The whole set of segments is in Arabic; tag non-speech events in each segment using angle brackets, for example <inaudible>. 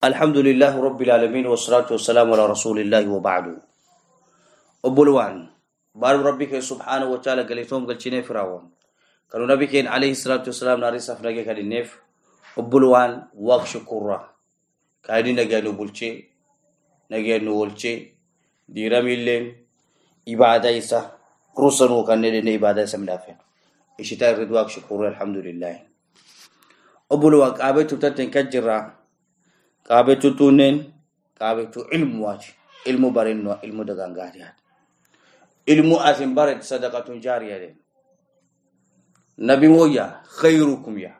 الحمد لله رب العالمين والصلاة والسلام على رسول الله وبعد أبولوان بار ربك سبحانه وتعالى قال شنو فراون كانوا نبيك عليه الصلاة والسلام ناري سفنا قال النف أبولوان واق شكرا كايدين نجا نبولشي نجا نولشي ديرام اللين إبادة إسا رسل وكان لنا إبادة سمدافين إشتاء الردواق شكرا الحمد لله أبولوان قابلت تتنكجرا kaabetu tunen kaabetu ilmu waati ilmu barinno ilmu dagangaatihat ilmu atin baret sadaqatun jariya den nabi moya khairukum ya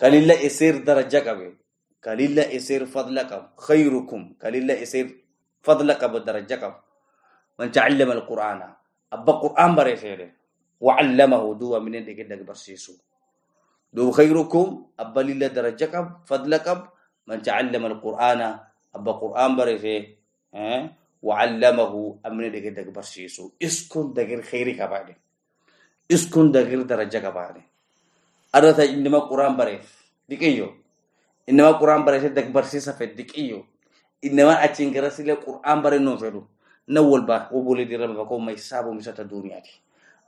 kalilla isir daraja qabe kalilla isir fadla qab khairukum kalilla isir fadla qab daraja qab man ta'allama alqur'ana abba qur'an bare fere wa 'allamahu duwa min dag barsisu do khairukum abba lilla daraja qab fadla qab من تعلم القرآن أبا قرآن بريفي أه؟ وعلمه أمن دقير دقير برسيسو اسكن دقير خيري كبعد اسكن دقير درجة كبعد أرثا إنما قرآن بريف. دقيو إنما قرآن بريف دقير برسيسا في دقيو إنما أتين كرسي قرآن بريف نوفلو نول با وبولي دي ربا كو ما يسابو مساتا دنيا دي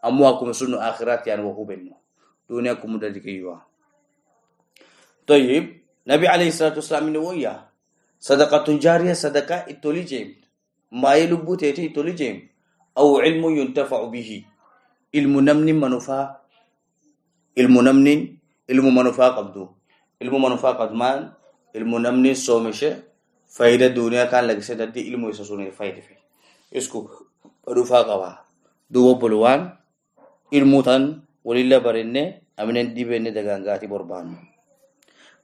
أمواكم سنو آخرات يعني وهو بينو دنيا كم دقيقوا طيب. Nabi alayhi salatu wasalam ni woyya sadaqatun jariya sadaqa itoli jem maye lubbu tete itoli jem aw ilmu yuntafa'u bihi ilmu namnin manufa ilmu namnin ilmu manufa qabdu ilmu manufa qadman ilmu namnin somishe fayda duniya kan lagse daddi ilmu isa sunu fayda fe isku manufa qaba duwo bulwan ilmu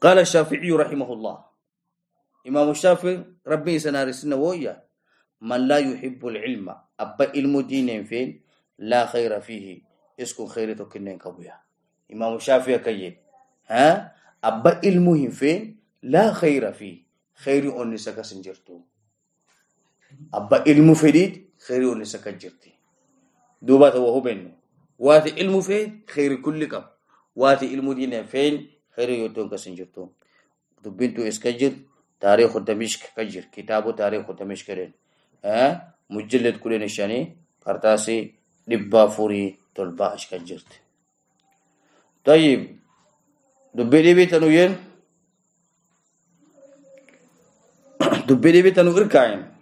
قال الشافعي رحمه الله. إمام الشافعي ربي سنار السنة ويا. من لا يحب العلم أبا علم دين فين؟ لا خير فيه. اسكو خير تكنين كبويا. إمام الشافعي كي ها؟ أبا علمهم فين؟ لا خير فيه. خير أنسك سنجرتو أبا علم فريد خير أنسك جرتي دوبات وهو بينه واتي علم فين؟ خير كل كم. واتي علم دين فين؟ خير يوتون كسنجرتو دبنتو اسكجر تاريخ دمشق كجر كتابو تاريخ دمشق كرين ها مجلد كلين الشاني قرطاسي دبا فوري تلبا اشكجرت طيب دبي دي بيتنو ين؟ <coughs> دبي دي بيتنو إركاين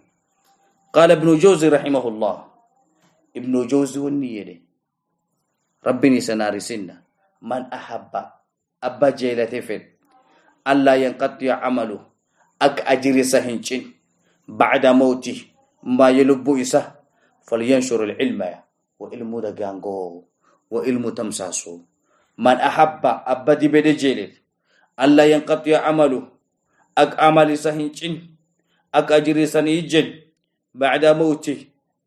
قال ابن جوزي رحمه الله. ابن جوزي والنية ربني سناري سنة. من أحب أبا جيلة فين؟ ألا ينقطع عمله. أك أجري سهنشين. بعد موته ما يلب إسه. فلينشر العلم وإلم دقانقو. وإلم تمساسو. من أحب أبا دي بدي جيلة. ألا ينقطع عمله. أك عمل سهنشين. أك أجري سنيجن بعد موته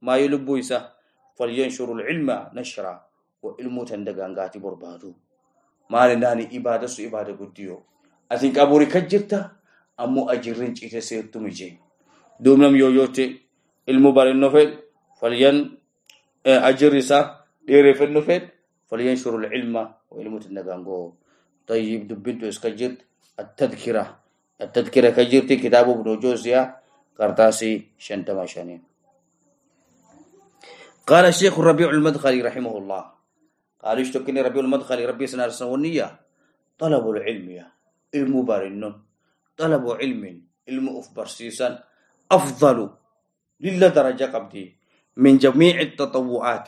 ما يلب إسه. فلينشر العلم نشرا. وإلم تندقانقاتي بربادو. Maali naani ibada su ibada guddiyo atin qaburi kajjirta ammoo ajirrin cite seertumi jee duub nam yooyoote ilmu barenno fed falyan ajirri isa dheerefenno fed falyanshuru lcilma wa ilmu tinnagango طيب دبنتو اسكجرت التذكرة التذكرة كجرتي كتاب ابن جوزيا قرطاسي شنتما شانين قال الشيخ الربيع المدخلي رحمه الله قالوا اشتكني ربي المدخل؟ ربي سنار سنونية طلب العلم يا علم بارنون طلب علم علم أفبر سيسان أفضل لله درجة قبدي من جميع التطوعات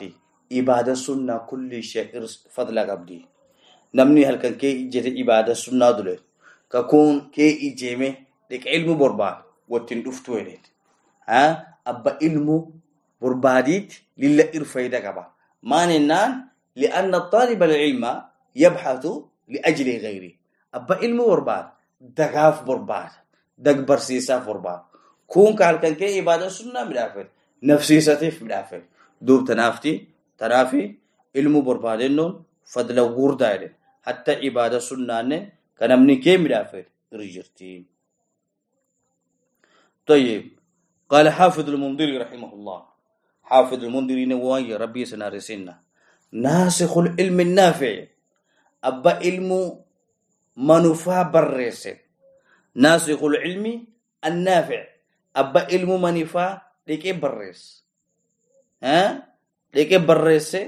إبادة سنة كل شيء فضل قبدي نمني هل كان كي إجت إبادة سنة دولت ككون كي إجيمه لك علم برباد وتن دفتو ها؟ أبا علم برباديت لله إرفايدة قبا. ما ننان لأن الطالب العلم يبحث لأجل غيره. أبا علم وربان دقاف بربان دق برسيسا بربان كون قال كان كي إبادة سنة مدافر نفسي ستيف مدافر دوب تنافتي تنافي علم بربان إنه فضل وردا حتى إبادة سنة كان مني كي مدافر رجرتي. طيب قال حافظ المنذري رحمه الله. حافظ المنذري نوايا ربي سنارسنا naasikul ilmi naafi'i abba ilmu manufaa barreesse. Naasikul ilmi annaafi'i abba ilmu manifaa dhiqee barreesse. Dhiqee barreesse?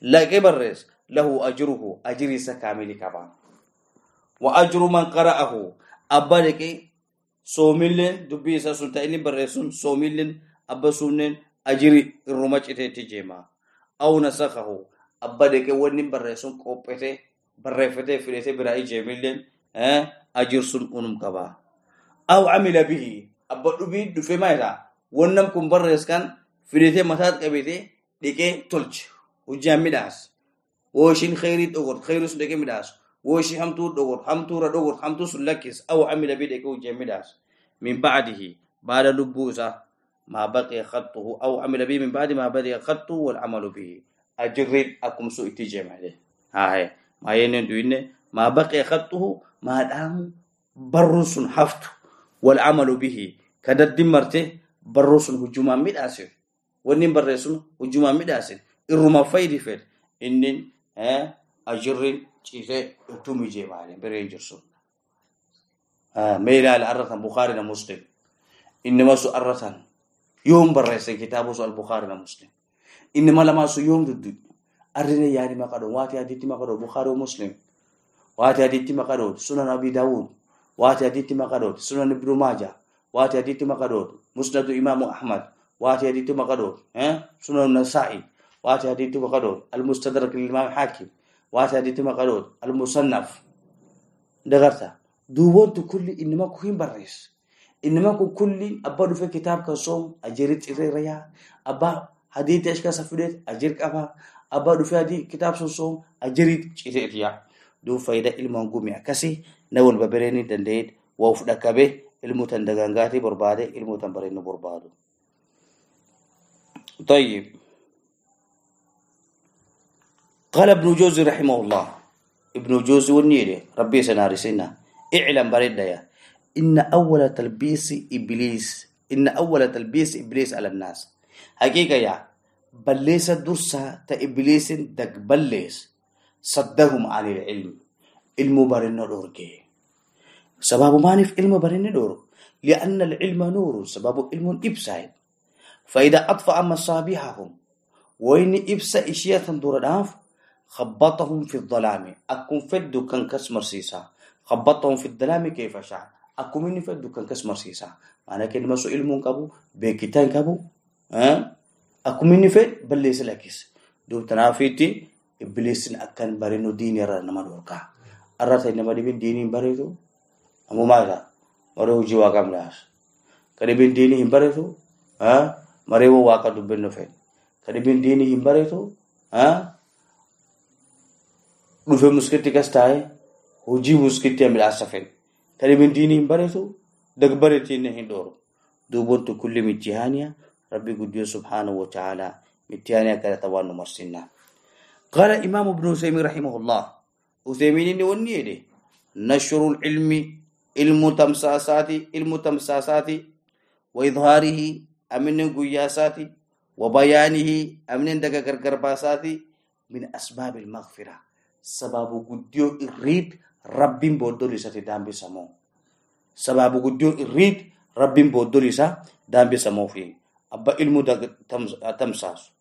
Laqee barreesse. Lahu ajruhu ajriisa kaamili qaba wa ajiru man qara'ahu. Abba dhiqee soomilleen dubbii isa sun ta'ini barreessun soomilleen abba sunneen ajiri irruma citeetti jeemaa. awna sakahu abba deqee wanni barreessuun qophetee barreeffatee fidhatee biraa ijeemillee eh, ajirsun unum qaba. Aw camila bihii abba dhubii dhufee maayita wannam kun barrees kan fidhatee mataat qabatee dhiqee tolche. Hojjaan midhaas woo ishiin kheyrii dhogort kheyrii sun dhiqee midhaas woo ishii hamtuu dhogort hamtuura dhogort hamtuu sun lakkis. Aw camila bihii dhiqee hojjaan midhaas min ba'adihii baada lubbuu isaa. ما بقي خطه أو عمل به من بعد ما بقي خطه والعمل به. أجرد أكم سوء تجمع عليه هاي. ما ينن دوين ما بقي خطه ما دام برس حفت والعمل به. كدد دمرته برس هجوما مداسر ونين برسون هجوما مداسر إرما فايدي فير إنن أجرد ciisee utumi je maalen bereen jirsun meelaal arratan bukhaarina muslim innima su arratan yoom barreessan kitaabu su albukhaarina muslim innima lamaa su yoom duddu arrine yaadi maqadho waati aditti maqadho bukhaari muslim waati aditti maqadho sunan abi daawud waati aditti maqadho sunan ibnu maaja waati aditti maqadho musnadu imaamu ahmad waati aditti maqadho sunan nasa'i waati aditti maqadho almustadrak lilimam hakim waati haditti maqadood almusannaf dagarta duuboontu kulli innima ku hin barrees innima kun kulli abba dhufe kitaabkan soom ajirit cirreerayaa abba hadiitti ash kasa fideet ajir qaba abba dhufe hadii kitaab sun soom ajirit cireetiya duub fayida ilmaan gumi akkasi na walba bereeni danda'eet waa uf dhakkabe ilmuutan dagangaati barbaade ilmuutan bareennu barbaadu طيب قال ابن جوزي رحمه الله ابن جوزي والنيلي ربي سنارسنا اعلم بريد إن أول تلبيس إبليس إن أول تلبيس إبليس على الناس حقيقة يا بليس درسة تإبليس دك بليس صدهم عن العلم علم برن دوركي سبب ما نف علم برن دور لأن العلم نور سبب علم إبسايد فإذا أطفأ مصابيحهم وإن إبسا إشياء دور داف خبطهم في الظلام أكون فدو كان كسمر سيسا خبطهم في الظلام كيف شاء Akkuma inni fedhu kan kas marsiisa. Maana kennama sun ilmuun qabu, beekitaan qabu, akkuma inni fedhu balleessa lakkisa. Dootanaafiitti ibbileessin akkan bareedu diinii irraa nama dhorkaa. Irraa ta'e nama dhibeen diinii hin bareedu. Ammoo maalidha? Maree hojii waaqaa midhaas. Kan dhibeen diinii hin bareedu. Mareewwan waaqa dubbinnu fe'u. Kan dhibeen diinii hin bareedu. Dhufee muskitti kas taa'ee hojii muskitti midhaasa fe'u. Dagbareetiinne hin dhooru duubontu kulli mittihaaniya rabbi guddiyo subhaanahu wa ta'ala mittihaaniya kadhata waan nu marsinna قال إمام ابن عثيمين رحمه الله عثيمين وني يدي نشر العلم علم تمساسات علم تمساسات وإظهاره أمن قياسات وبيانه أمن دقا كركرباسات من أسباب المغفرة sababu guddio irriit rabbiin booddol isati daambisamoo sababu guddio irriit rabbiin booddol isa daambisamoo fi abba ilmu tamsaasu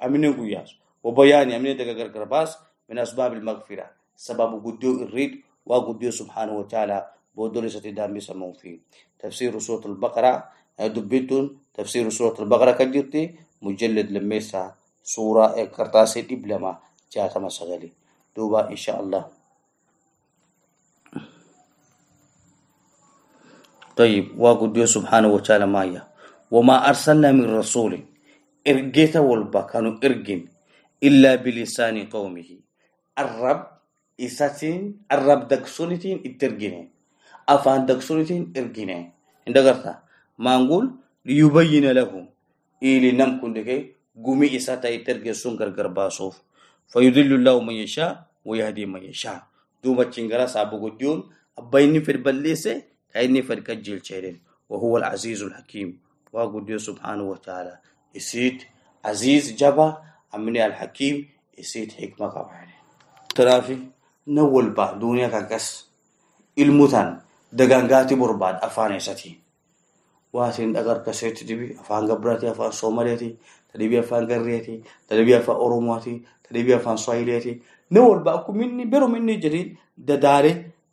amine daga gargarbaas min asbaab ilmagfira sababu guddio irriit waa guddio subhaanahu wa taala booddol isati daambisamoo fi tafsiiru surat albaqara dubbitun tafsiiru surat albaqara kan jirti mujallad lammeessaa suuraa qarxaasee dhib lama جاتما سغلي دوبا إن شاء الله طيب وقد سبحانه وتعالى مايا وما أرسلنا من رسول إرجيت والبا كانوا إرجين إلا بلسان قومه الرب إساتين الرب دكسونتين إترجين أفان دكسونتين إرجين إن دقرتا ما نقول ليبين لهم إلي نمكن دكي قومي إساتا إترجي سنكر قرباسوف فيضل الله من يشاء ويهدي من يشاء دوما تشنغرا سابو غديون أبيني في البليسة كأني في الكجيل شيرين وهو العزيز الحكيم وقديو سبحانه وتعالى يسيد عزيز جبا أمني الحكيم يسيد حكمة قبعاني ترافي نول با دنيا كاكس ilmutan dagangati borbad afaan isati waatin dhagar kaseeti dibi afaan gabrati afaan soomaleeti tadibi afaan garreeti tadibi afaan oromooti tadibi afaan swahileeti ne walba akku minni bero minni jedhin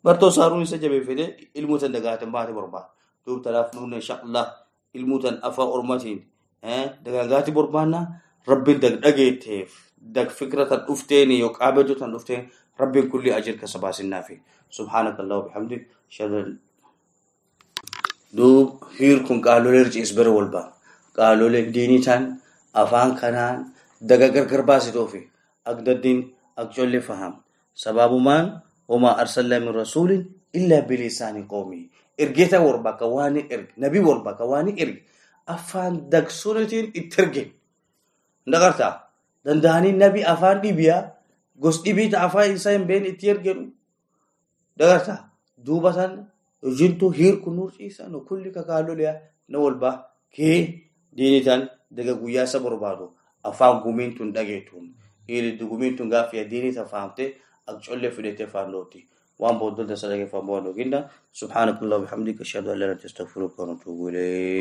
bartoosaaruu isa jabee fedhee ilmuu tan dagaatiin baate barbaada. Duuba tanaaf nuunna inshaallah ilmuu tan afaan ormatiin dagaagaatti barbaannaa rabbiin dhageetteef dag fikira tan dhufteen yoo qaabajju tan dhufteen rabbiin kulli ajirka sabaasinaafi. Subhaanakallahu bihamdi sharran. Duuba hiir kun qaaloolee riqiis bara wal ba'a. Qaaloolee diinii tan afaan kanaan daga gargar baasitoofi agdaddiin ak collee faham. Sabaabumaan. Homaa arsalaa min rasuulin illaa bilisaanii qoomii. Ergeetaa warbaaka waan ni erge. Nabii warbaaka waan ni erge. Afaan dagsuunitiin itti erge. Ndagartaa danda'anii nabii afaan dhibiyaa gos dhibiita afaan isaa hin beekne itti ergenu. Ndagartaa duuba sana hojjetu hiiku nuuf ciisaa nu kulli kakaaloliyaa na walbaa kee diinitaan daga guyyaa isa barbaadu afaan gumiintuun dhageetuun. Dhiirri gumiintuun gaaffiyaa diiniisaa faamtee. Colle fidhete faandooti waan booddolta isa dhageeffan boondoginda subhaanakallah bihamdika ashhadu an la ilaha illa anta astaghfiruka wa atuubu ilayk